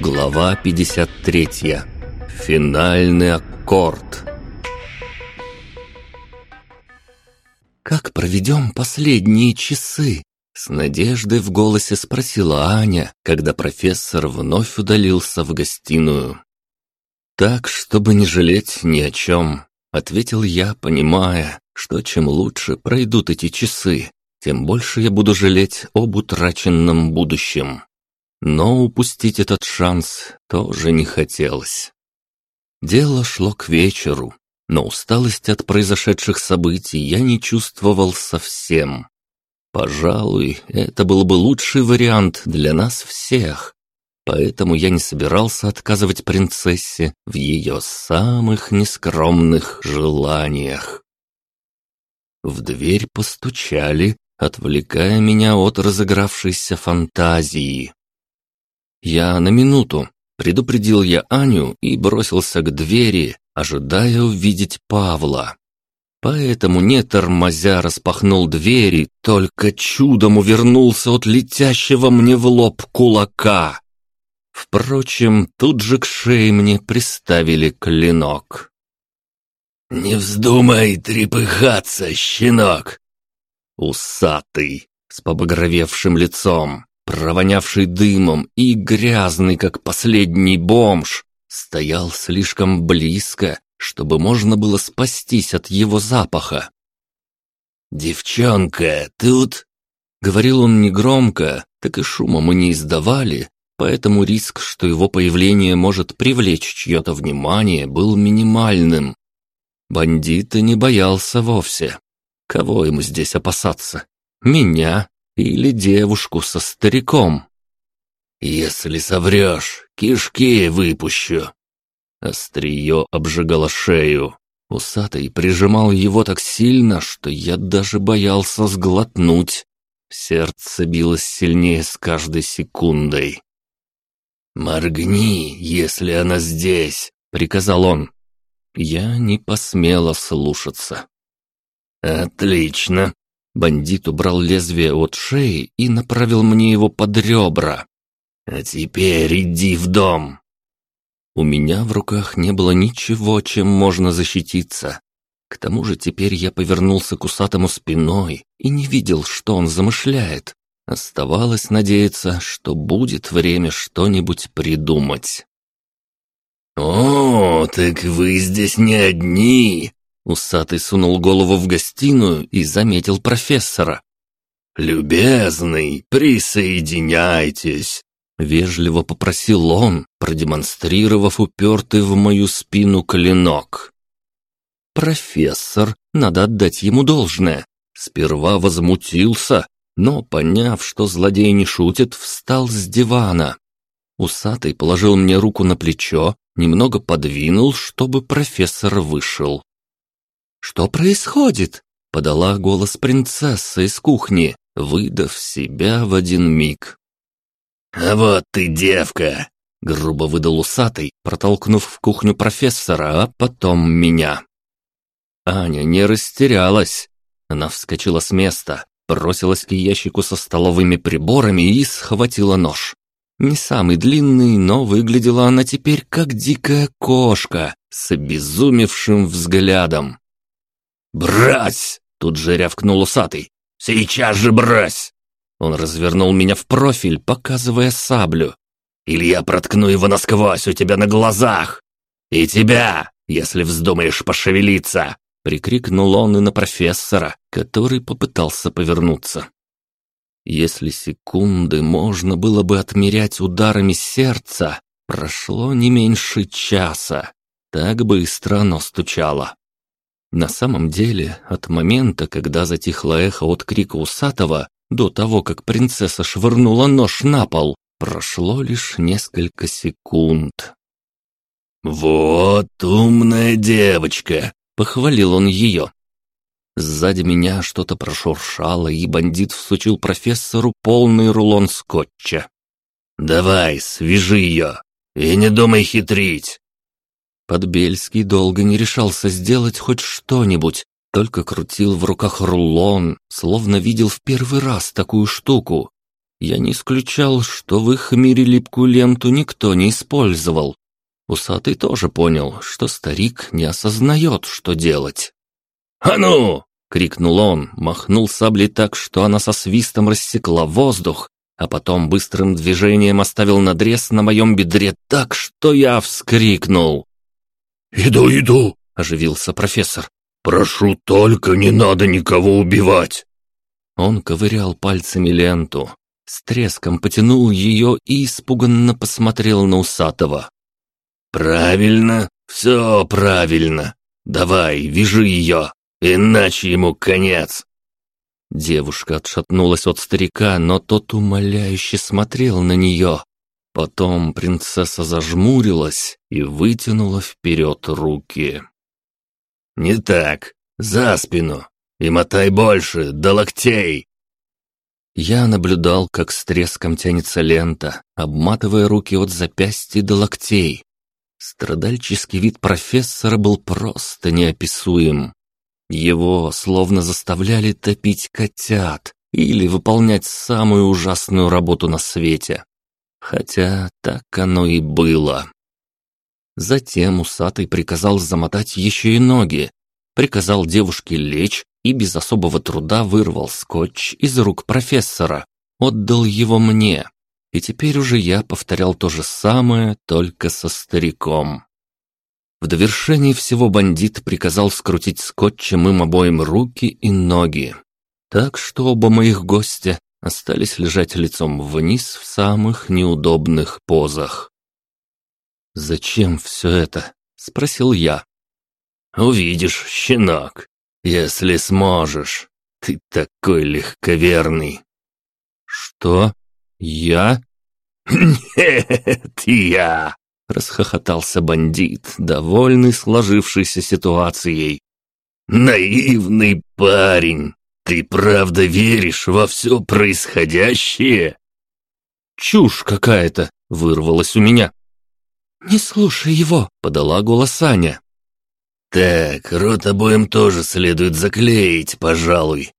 Глава 53. Финальный аккорд. «Как проведем последние часы?» С надеждой в голосе спросила Аня, когда профессор вновь удалился в гостиную. «Так, чтобы не жалеть ни о чем», — ответил я, понимая, что чем лучше пройдут эти часы, тем больше я буду жалеть об утраченном будущем. Но упустить этот шанс тоже не хотелось. Дело шло к вечеру, но усталость от произошедших событий я не чувствовал совсем. Пожалуй, это был бы лучший вариант для нас всех. Поэтому я не собирался отказывать принцессе в ее самых нескромных желаниях. В дверь постучали, отвлекая меня от разыгравшейся фантазии. «Я на минуту», — предупредил я Аню и бросился к двери, ожидая увидеть Павла. Поэтому, не тормозя, распахнул двери, только чудом увернулся от летящего мне в лоб кулака. Впрочем, тут же к шее мне приставили клинок. «Не вздумай трепыхаться, щенок!» Усатый, с побагровевшим лицом, провонявший дымом и грязный, как последний бомж, стоял слишком близко, чтобы можно было спастись от его запаха. «Девчонка, тут...» Говорил он негромко, так и шума мы не издавали, поэтому риск, что его появление может привлечь чье-то внимание, был минимальным. Бандита не боялся вовсе. Кого ему здесь опасаться? Меня или девушку со стариком? «Если соврешь, кишки выпущу», Острие обжигало шею. Усатый прижимал его так сильно, что я даже боялся сглотнуть. Сердце билось сильнее с каждой секундой. «Моргни, если она здесь», — приказал он. Я не посмела слушаться. «Отлично!» Бандит убрал лезвие от шеи и направил мне его под ребра. «А теперь иди в дом!» У меня в руках не было ничего, чем можно защититься. К тому же теперь я повернулся к усатому спиной и не видел, что он замышляет. Оставалось надеяться, что будет время что-нибудь придумать. «О, так вы здесь не одни!» Усатый сунул голову в гостиную и заметил профессора. «Любезный, присоединяйтесь. Вежливо попросил он, продемонстрировав упертый в мою спину клинок. Профессор, надо отдать ему должное, сперва возмутился, но, поняв, что злодей не шутит, встал с дивана. Усатый положил мне руку на плечо, немного подвинул, чтобы профессор вышел. «Что происходит?» — подала голос принцесса из кухни, выдав себя в один миг. «А вот ты девка!» — грубо выдал усатый, протолкнув в кухню профессора, а потом меня. Аня не растерялась. Она вскочила с места, бросилась к ящику со столовыми приборами и схватила нож. Не самый длинный, но выглядела она теперь как дикая кошка с обезумевшим взглядом. «Брась!» — тут же рявкнул усатый. «Сейчас же брась!» Он развернул меня в профиль, показывая саблю. «Или я проткну его насквозь у тебя на глазах! И тебя, если вздумаешь пошевелиться!» Прикрикнул он и на профессора, который попытался повернуться. Если секунды можно было бы отмерять ударами сердца, прошло не меньше часа. Так быстро оно стучало. На самом деле, от момента, когда затихло эхо от крика усатого, до того, как принцесса швырнула нож на пол, прошло лишь несколько секунд. «Вот умная девочка!» — похвалил он ее. Сзади меня что-то прошуршало, и бандит всучил профессору полный рулон скотча. «Давай, свяжи ее, и не думай хитрить!» Подбельский долго не решался сделать хоть что-нибудь, только крутил в руках рулон, словно видел в первый раз такую штуку. Я не исключал, что в их мире липкую ленту никто не использовал. Усатый тоже понял, что старик не осознает, что делать. «А ну!» — крикнул он, махнул саблей так, что она со свистом рассекла воздух, а потом быстрым движением оставил надрез на моем бедре так, что я вскрикнул. «Иду, иду!» — оживился профессор. «Прошу, только не надо никого убивать!» Он ковырял пальцами ленту, с треском потянул ее и испуганно посмотрел на усатого. «Правильно, все правильно. Давай, вяжи ее, иначе ему конец!» Девушка отшатнулась от старика, но тот умоляюще смотрел на нее. Потом принцесса зажмурилась и вытянула вперед руки. «Не так, за спину, и мотай больше, до локтей!» Я наблюдал, как с треском тянется лента, обматывая руки от запястья до локтей. Страдальческий вид профессора был просто неописуем. Его словно заставляли топить котят или выполнять самую ужасную работу на свете. Хотя так оно и было. Затем усатый приказал замотать еще и ноги, приказал девушке лечь и без особого труда вырвал скотч из рук профессора, отдал его мне. И теперь уже я повторял то же самое, только со стариком. В довершении всего бандит приказал скрутить скотчем им обоим руки и ноги. Так что оба моих гостя остались лежать лицом вниз в самых неудобных позах. «Зачем все это?» — спросил я. «Увидишь, щенок, если сможешь. Ты такой легковерный». «Что? Я?» «Нет, я!» — расхохотался бандит, довольный сложившейся ситуацией. «Наивный парень! Ты правда веришь во все происходящее?» «Чушь какая-то!» — вырвалась у меня. «Не слушай его!» — подала голос Аня. «Так, рот обоим тоже следует заклеить, пожалуй.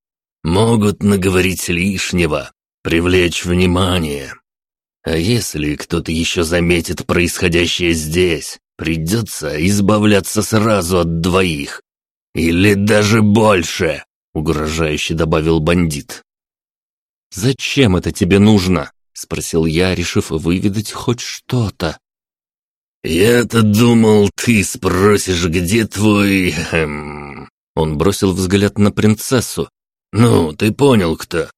Могут наговорить лишнего, привлечь внимание. А если кто-то еще заметит происходящее здесь, придется избавляться сразу от двоих. Или даже больше, угрожающе добавил бандит. «Зачем это тебе нужно?» — спросил я, решив выведать хоть что-то. «Я-то думал, ты спросишь, где твой...» эм... Он бросил взгляд на принцессу. «Ну, ты понял, кто.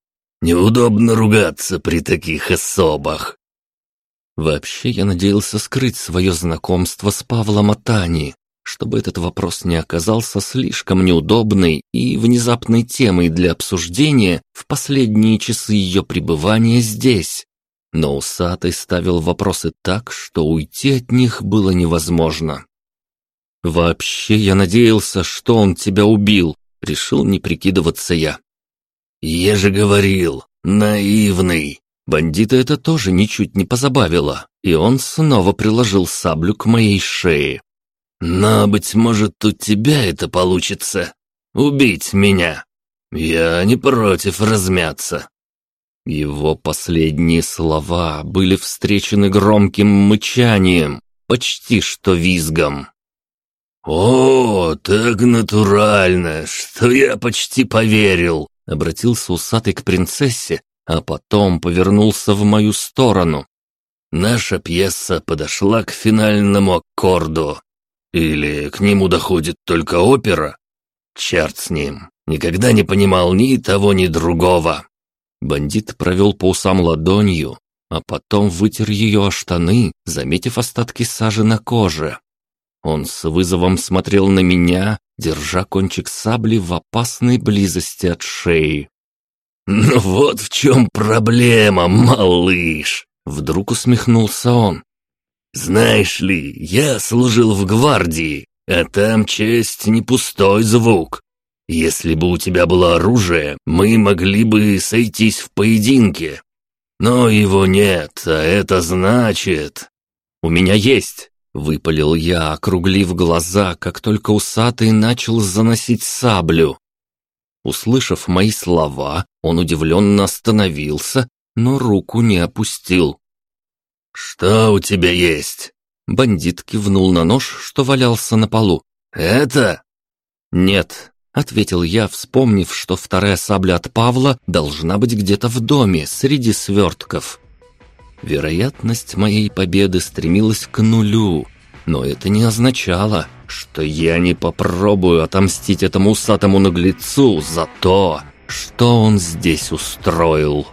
Неудобно ругаться при таких особах. Вообще я надеялся скрыть свое знакомство с Павлом Атани, чтобы этот вопрос не оказался слишком неудобной и внезапной темой для обсуждения в последние часы ее пребывания здесь. Но усатый ставил вопросы так, что уйти от них было невозможно. «Вообще я надеялся, что он тебя убил», — решил не прикидываться я. «Я же говорил, наивный!» Бандита это тоже ничуть не позабавило, и он снова приложил саблю к моей шее. «Но, быть может, у тебя это получится. Убить меня. Я не против размяться». Его последние слова были встречены громким мычанием, почти что визгом. «О, так натурально, что я почти поверил!» Обратился усатый к принцессе, а потом повернулся в мою сторону. Наша пьеса подошла к финальному аккорду. Или к нему доходит только опера? Черт с ним. Никогда не понимал ни того, ни другого. Бандит провел по усам ладонью, а потом вытер ее о штаны, заметив остатки сажи на коже. Он с вызовом смотрел на меня, держа кончик сабли в опасной близости от шеи. «Ну вот в чем проблема, малыш!» Вдруг усмехнулся он. «Знаешь ли, я служил в гвардии, а там честь не пустой звук. Если бы у тебя было оружие, мы могли бы сойтись в поединке. Но его нет, а это значит...» «У меня есть!» Выпалил я, округлив глаза, как только усатый начал заносить саблю. Услышав мои слова, он удивленно остановился, но руку не опустил. «Что у тебя есть?» Бандит кивнул на нож, что валялся на полу. «Это?» «Нет», — ответил я, вспомнив, что вторая сабля от Павла должна быть где-то в доме, среди свертков. Вероятность моей победы стремилась к нулю, но это не означало, что я не попробую отомстить этому усатому наглецу за то, что он здесь устроил».